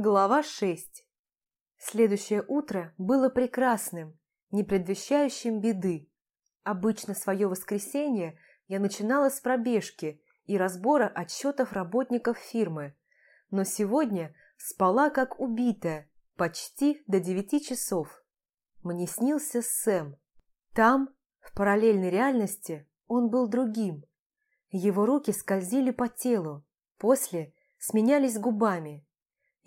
Глава 6 Следующее утро было прекрасным, не предвещающим беды. Обычно свое воскресенье я начинала с пробежки и разбора отчетов работников фирмы, но сегодня спала как убитая, почти до девяти часов. Мне снился Сэм. Там, в параллельной реальности, он был другим. Его руки скользили по телу, после сменялись губами –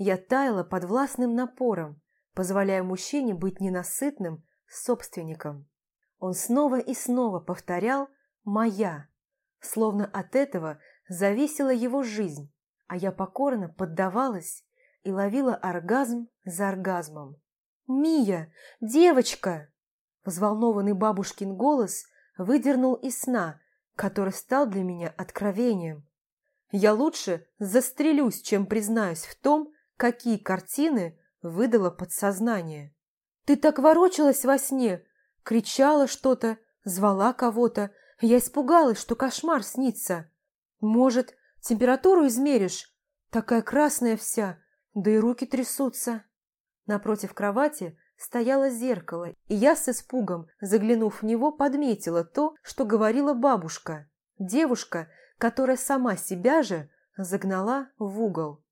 я таяла под властным напором, позволяя мужчине быть ненасытным собственником. Он снова и снова повторял «моя», словно от этого зависела его жизнь, а я покорно поддавалась и ловила оргазм за оргазмом. «Мия! Девочка!» Взволнованный бабушкин голос выдернул из сна, который стал для меня откровением. Я лучше застрелюсь, чем признаюсь в том, какие картины выдало подсознание. «Ты так ворочалась во сне!» Кричала что-то, звала кого-то. Я испугалась, что кошмар снится. «Может, температуру измеришь? Такая красная вся, да и руки трясутся». Напротив кровати стояло зеркало, и я с испугом, заглянув в него, подметила то, что говорила бабушка. Девушка, которая сама себя же загнала в угол.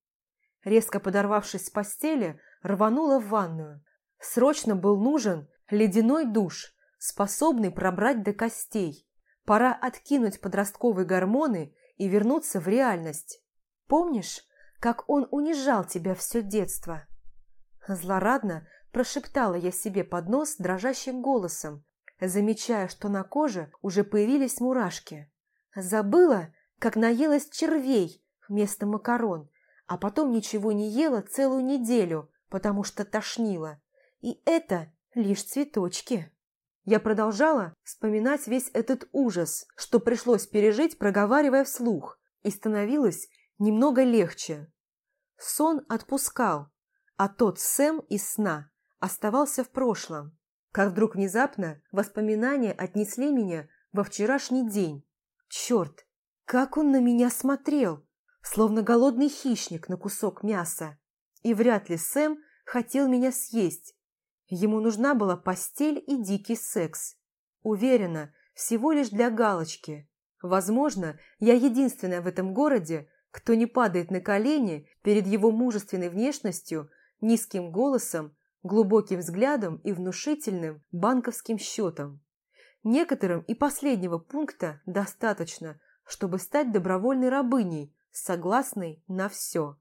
Резко подорвавшись с постели, рванула в ванную. Срочно был нужен ледяной душ, способный пробрать до костей. Пора откинуть подростковые гормоны и вернуться в реальность. Помнишь, как он унижал тебя все детство? Злорадно прошептала я себе под нос дрожащим голосом, замечая, что на коже уже появились мурашки. Забыла, как наелась червей вместо макарон а потом ничего не ела целую неделю, потому что тошнило. И это лишь цветочки. Я продолжала вспоминать весь этот ужас, что пришлось пережить, проговаривая вслух, и становилось немного легче. Сон отпускал, а тот Сэм из сна оставался в прошлом. Как вдруг внезапно воспоминания отнесли меня во вчерашний день. Черт, как он на меня смотрел! Словно голодный хищник на кусок мяса. И вряд ли Сэм хотел меня съесть. Ему нужна была постель и дикий секс. Уверена, всего лишь для галочки. Возможно, я единственная в этом городе, кто не падает на колени перед его мужественной внешностью, низким голосом, глубоким взглядом и внушительным банковским счетом. Некоторым и последнего пункта достаточно, чтобы стать добровольной рабыней, согласный на все.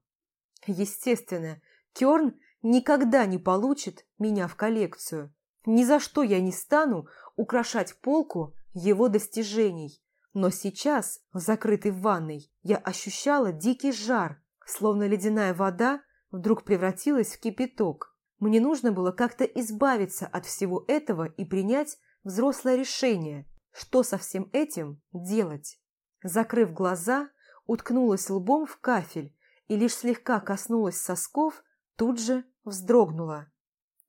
Естественно, Керн никогда не получит меня в коллекцию. Ни за что я не стану украшать полку его достижений. Но сейчас, в закрытой ванной, я ощущала дикий жар, словно ледяная вода вдруг превратилась в кипяток. Мне нужно было как-то избавиться от всего этого и принять взрослое решение, что со всем этим делать. Закрыв глаза, уткнулась лбом в кафель и лишь слегка коснулась сосков, тут же вздрогнула.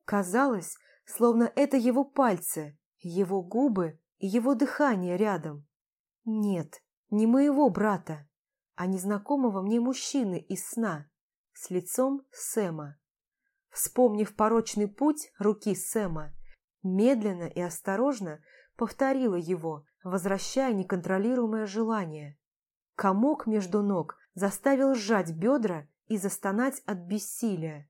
Казалось, словно это его пальцы, его губы и его дыхание рядом. Нет, не моего брата, а незнакомого мне мужчины из сна, с лицом Сэма. Вспомнив порочный путь руки Сэма, медленно и осторожно повторила его, возвращая неконтролируемое желание. Комок между ног заставил сжать бедра и застонать от бессилия.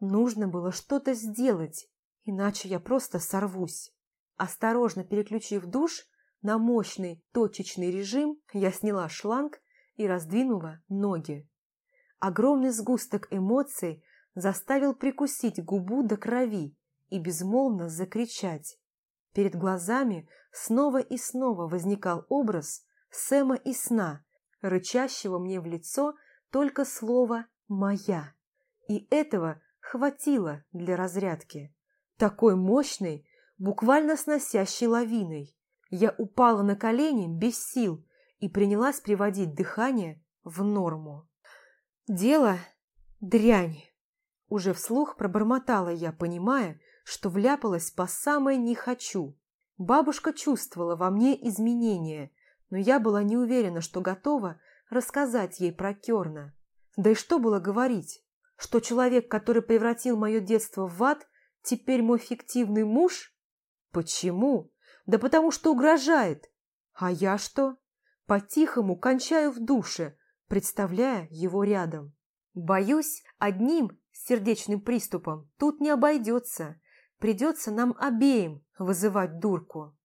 Нужно было что-то сделать, иначе я просто сорвусь. Осторожно переключив душ на мощный точечный режим, я сняла шланг и раздвинула ноги. Огромный сгусток эмоций заставил прикусить губу до крови и безмолвно закричать. Перед глазами снова и снова возникал образ Сэма и сна, рычащего мне в лицо только слово «моя». И этого хватило для разрядки. Такой мощной, буквально сносящей лавиной. Я упала на колени без сил и принялась приводить дыхание в норму. Дело дрянь. Уже вслух пробормотала я, понимая, что вляпалась по самое «не хочу». Бабушка чувствовала во мне изменения, но я была не уверена, что готова рассказать ей про Керна. Да и что было говорить? Что человек, который превратил мое детство в ад, теперь мой фиктивный муж? Почему? Да потому что угрожает. А я что? По-тихому кончаю в душе, представляя его рядом. Боюсь, одним сердечным приступом тут не обойдется. Придется нам обеим вызывать дурку.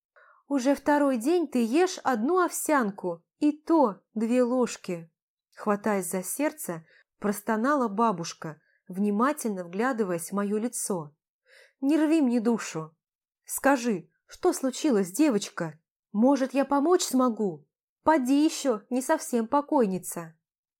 Уже второй день ты ешь одну овсянку, и то две ложки. Хватаясь за сердце, простонала бабушка, внимательно вглядываясь в мое лицо. «Не рви мне душу. Скажи, что случилось, девочка? Может, я помочь смогу? Поди еще, не совсем покойница».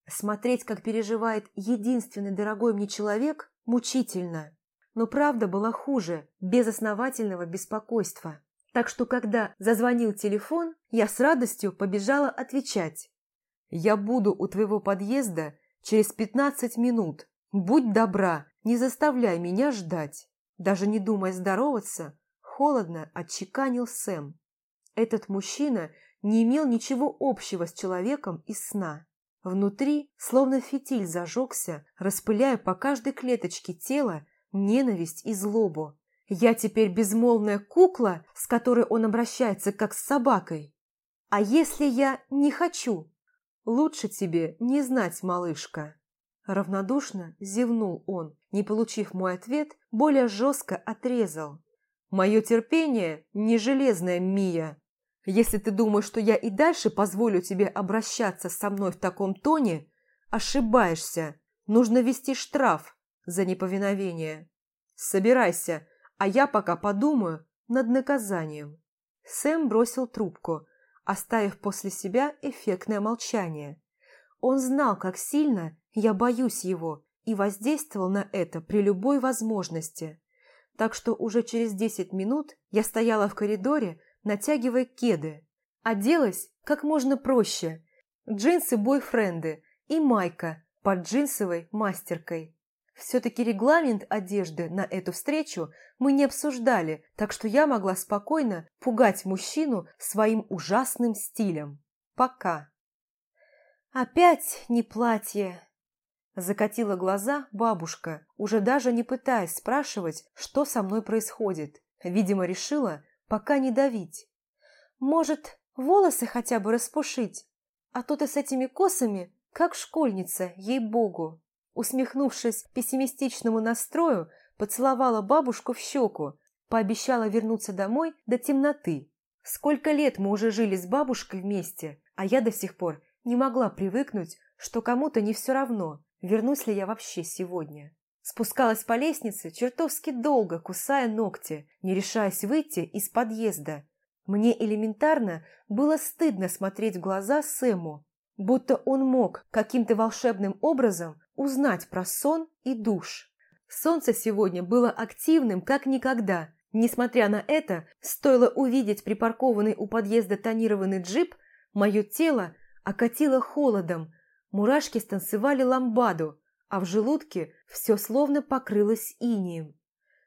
Смотреть, как переживает единственный дорогой мне человек, мучительно. Но правда была хуже, без основательного беспокойства. Так что, когда зазвонил телефон, я с радостью побежала отвечать. «Я буду у твоего подъезда через пятнадцать минут. Будь добра, не заставляй меня ждать». Даже не думая здороваться, холодно отчеканил Сэм. Этот мужчина не имел ничего общего с человеком из сна. Внутри, словно фитиль зажегся, распыляя по каждой клеточке тела ненависть и злобу. Я теперь безмолвная кукла, с которой он обращается как с собакой. А если я не хочу? Лучше тебе не знать, малышка. Равнодушно зевнул он, не получив мой ответ, более жестко отрезал. Мое терпение не железная Мия. Если ты думаешь, что я и дальше позволю тебе обращаться со мной в таком тоне, ошибаешься. Нужно вести штраф за неповиновение. Собирайся, а я пока подумаю над наказанием. Сэм бросил трубку, оставив после себя эффектное молчание. Он знал, как сильно я боюсь его, и воздействовал на это при любой возможности. Так что уже через десять минут я стояла в коридоре, натягивая кеды. Оделась как можно проще. Джинсы-бойфренды и майка под джинсовой мастеркой. Все-таки регламент одежды на эту встречу мы не обсуждали, так что я могла спокойно пугать мужчину своим ужасным стилем. Пока. «Опять не платье!» Закатила глаза бабушка, уже даже не пытаясь спрашивать, что со мной происходит. Видимо, решила, пока не давить. Может, волосы хотя бы распушить? А то ты с этими косами, как школьница, ей-богу. Усмехнувшись пессимистичному настрою, поцеловала бабушку в щеку, пообещала вернуться домой до темноты. Сколько лет мы уже жили с бабушкой вместе, а я до сих пор не могла привыкнуть, что кому-то не все равно, вернусь ли я вообще сегодня. Спускалась по лестнице чертовски долго, кусая ногти, не решаясь выйти из подъезда. Мне элементарно было стыдно смотреть в глаза Сэму, будто он мог каким-то волшебным образом узнать про сон и душ. Солнце сегодня было активным, как никогда. Несмотря на это, стоило увидеть припаркованный у подъезда тонированный джип, мое тело окатило холодом, мурашки станцевали ламбаду, а в желудке все словно покрылось инием.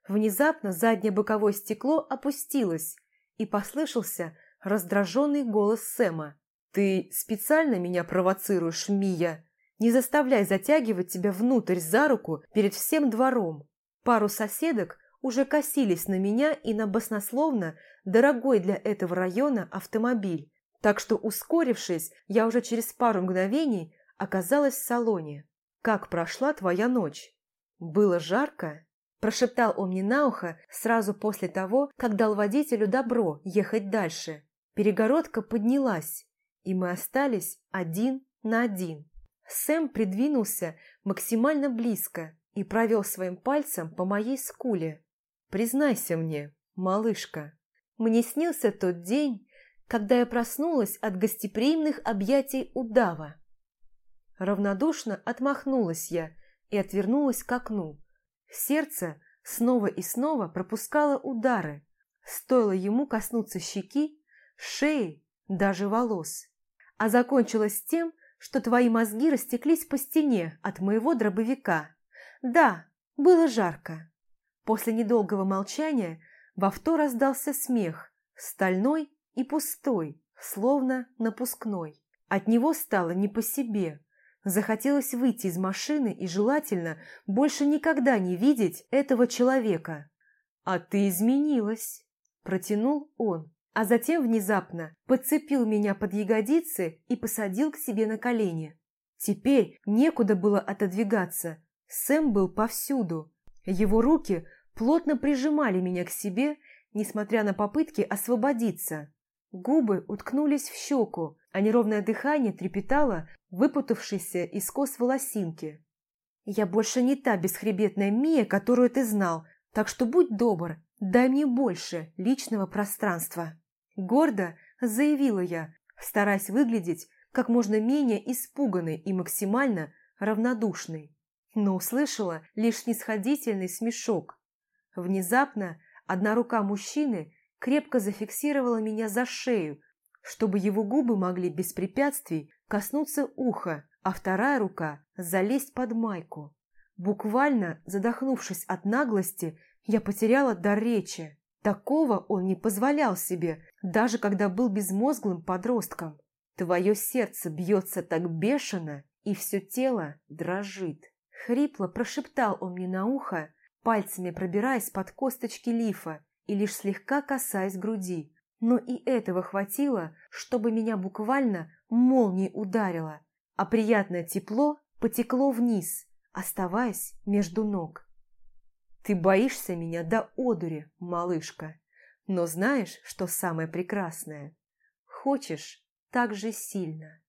Внезапно заднее боковое стекло опустилось, и послышался раздраженный голос Сэма. «Ты специально меня провоцируешь, Мия? Не заставляй затягивать тебя внутрь за руку перед всем двором». Пару соседок уже косились на меня и на баснословно дорогой для этого района автомобиль, так что, ускорившись, я уже через пару мгновений оказалась в салоне. «Как прошла твоя ночь?» «Было жарко?» Прошептал он мне на ухо сразу после того, как дал водителю добро ехать дальше. Перегородка поднялась, и мы остались один на один. Сэм придвинулся максимально близко и провел своим пальцем по моей скуле. «Признайся мне, малышка, мне снился тот день, когда я проснулась от гостеприимных объятий удава. Равнодушно отмахнулась я и отвернулась к окну. Сердце снова и снова пропускало удары. Стоило ему коснуться щеки, шеи, даже волос. А закончилось тем, что твои мозги растеклись по стене от моего дробовика. Да, было жарко. После недолгого молчания в авто раздался смех, стальной и пустой, словно напускной. От него стало не по себе, Захотелось выйти из машины и желательно больше никогда не видеть этого человека. «А ты изменилась», – протянул он, а затем внезапно подцепил меня под ягодицы и посадил к себе на колени. Теперь некуда было отодвигаться, Сэм был повсюду. Его руки плотно прижимали меня к себе, несмотря на попытки освободиться. Губы уткнулись в щеку, а неровное дыхание трепетало, выпутавшейся из кос волосинки. «Я больше не та бесхребетная Мия, которую ты знал, так что будь добр, дай мне больше личного пространства». Гордо заявила я, стараясь выглядеть как можно менее испуганной и максимально равнодушной. Но услышала лишь снисходительный смешок. Внезапно одна рука мужчины крепко зафиксировала меня за шею, чтобы его губы могли без препятствий коснуться уха, а вторая рука залезть под майку. Буквально задохнувшись от наглости, я потеряла дар речи. Такого он не позволял себе, даже когда был безмозглым подростком. Твое сердце бьется так бешено, и все тело дрожит. Хрипло прошептал он мне на ухо, пальцами пробираясь под косточки лифа и лишь слегка касаясь груди. Но и этого хватило, чтобы меня буквально молнией ударило, а приятное тепло потекло вниз, оставаясь между ног. «Ты боишься меня до одури, малышка, но знаешь, что самое прекрасное? Хочешь так же сильно».